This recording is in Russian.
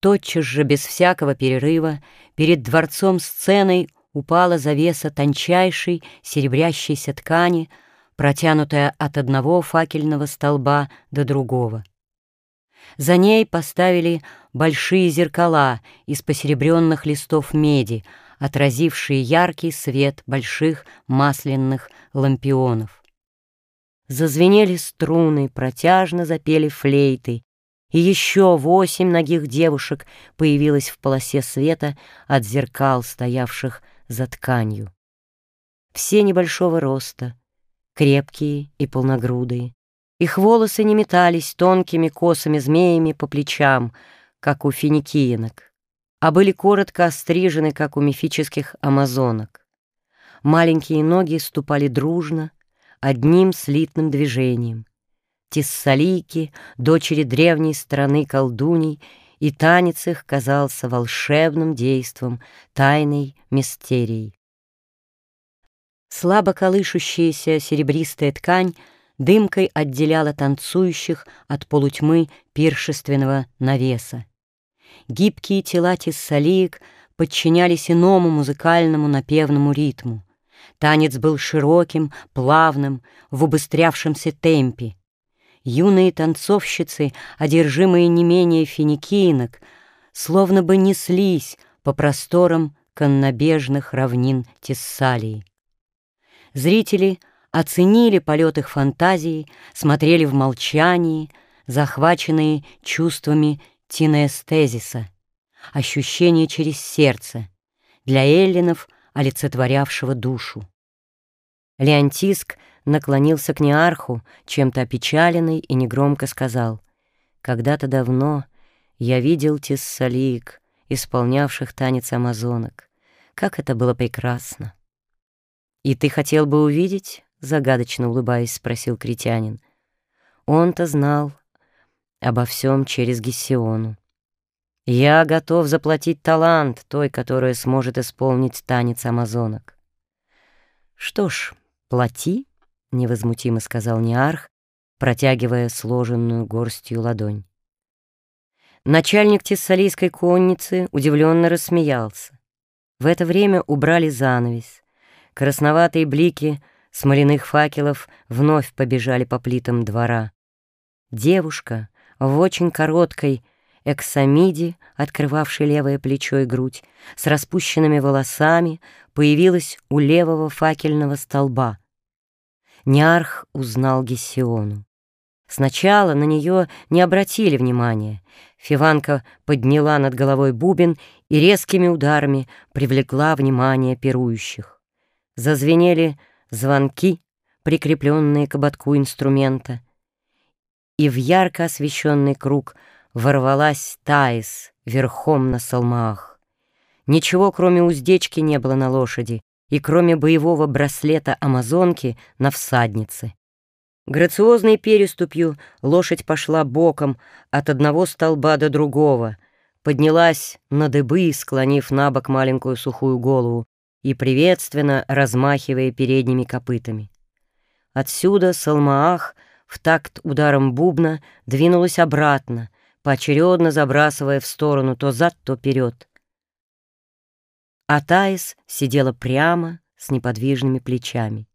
Тотчас же, без всякого перерыва, перед дворцом сценой упала завеса тончайшей серебрящейся ткани, протянутая от одного факельного столба до другого. За ней поставили большие зеркала из посеребренных листов меди, отразившие яркий свет больших масляных лампионов. Зазвенели струны, протяжно запели флейты, и еще восемь ногих девушек появилось в полосе света от зеркал, стоявших за тканью. Все небольшого роста, крепкие и полногрудые. Их волосы не метались тонкими косыми змеями по плечам, как у финикиенок, а были коротко острижены, как у мифических амазонок. Маленькие ноги ступали дружно, одним слитным движением. Тессалийки, дочери древней страны колдуней, и танец их казался волшебным действом, тайной мистерией. Слабо колышущаяся серебристая ткань дымкой отделяла танцующих от полутьмы пиршественного навеса. Гибкие тела тессалиек подчинялись иному музыкальному напевному ритму. Танец был широким, плавным, в убыстрявшемся темпе. Юные танцовщицы, одержимые не менее финикиинок, словно бы неслись по просторам коннобежных равнин Тессалии. Зрители оценили полет их фантазии, смотрели в молчании, захваченные чувствами тинеэстезиса, ощущения через сердце, для эллинов, олицетворявшего душу. Леонтиск наклонился к Неарху, чем-то опечаленный, и негромко сказал, «Когда-то давно я видел тессалиек, исполнявших танец амазонок. Как это было прекрасно!» «И ты хотел бы увидеть?» — загадочно улыбаясь, спросил критянин. Он-то знал обо всем через Гессиону. «Я готов заплатить талант той, которая сможет исполнить танец амазонок». «Что ж, плати», — невозмутимо сказал Неарх, протягивая сложенную горстью ладонь. Начальник тессалийской конницы удивленно рассмеялся. В это время убрали занавес. Красноватые блики смоляных факелов вновь побежали по плитам двора. Девушка в очень короткой эксамиде, открывавшей левое плечо и грудь, с распущенными волосами, появилась у левого факельного столба — Ниарх узнал Гессиону. Сначала на нее не обратили внимания. Фиванка подняла над головой бубен и резкими ударами привлекла внимание пирующих. Зазвенели звонки, прикрепленные к ободку инструмента, и в ярко освещенный круг ворвалась Таис верхом на салмах. Ничего, кроме уздечки, не было на лошади, и кроме боевого браслета амазонки на всаднице. Грациозной переступью лошадь пошла боком от одного столба до другого, поднялась на дыбы, склонив на бок маленькую сухую голову и приветственно размахивая передними копытами. Отсюда Салмаах в такт ударом бубна двинулась обратно, поочередно забрасывая в сторону то зад, то вперед. А Таис сидела прямо с неподвижными плечами.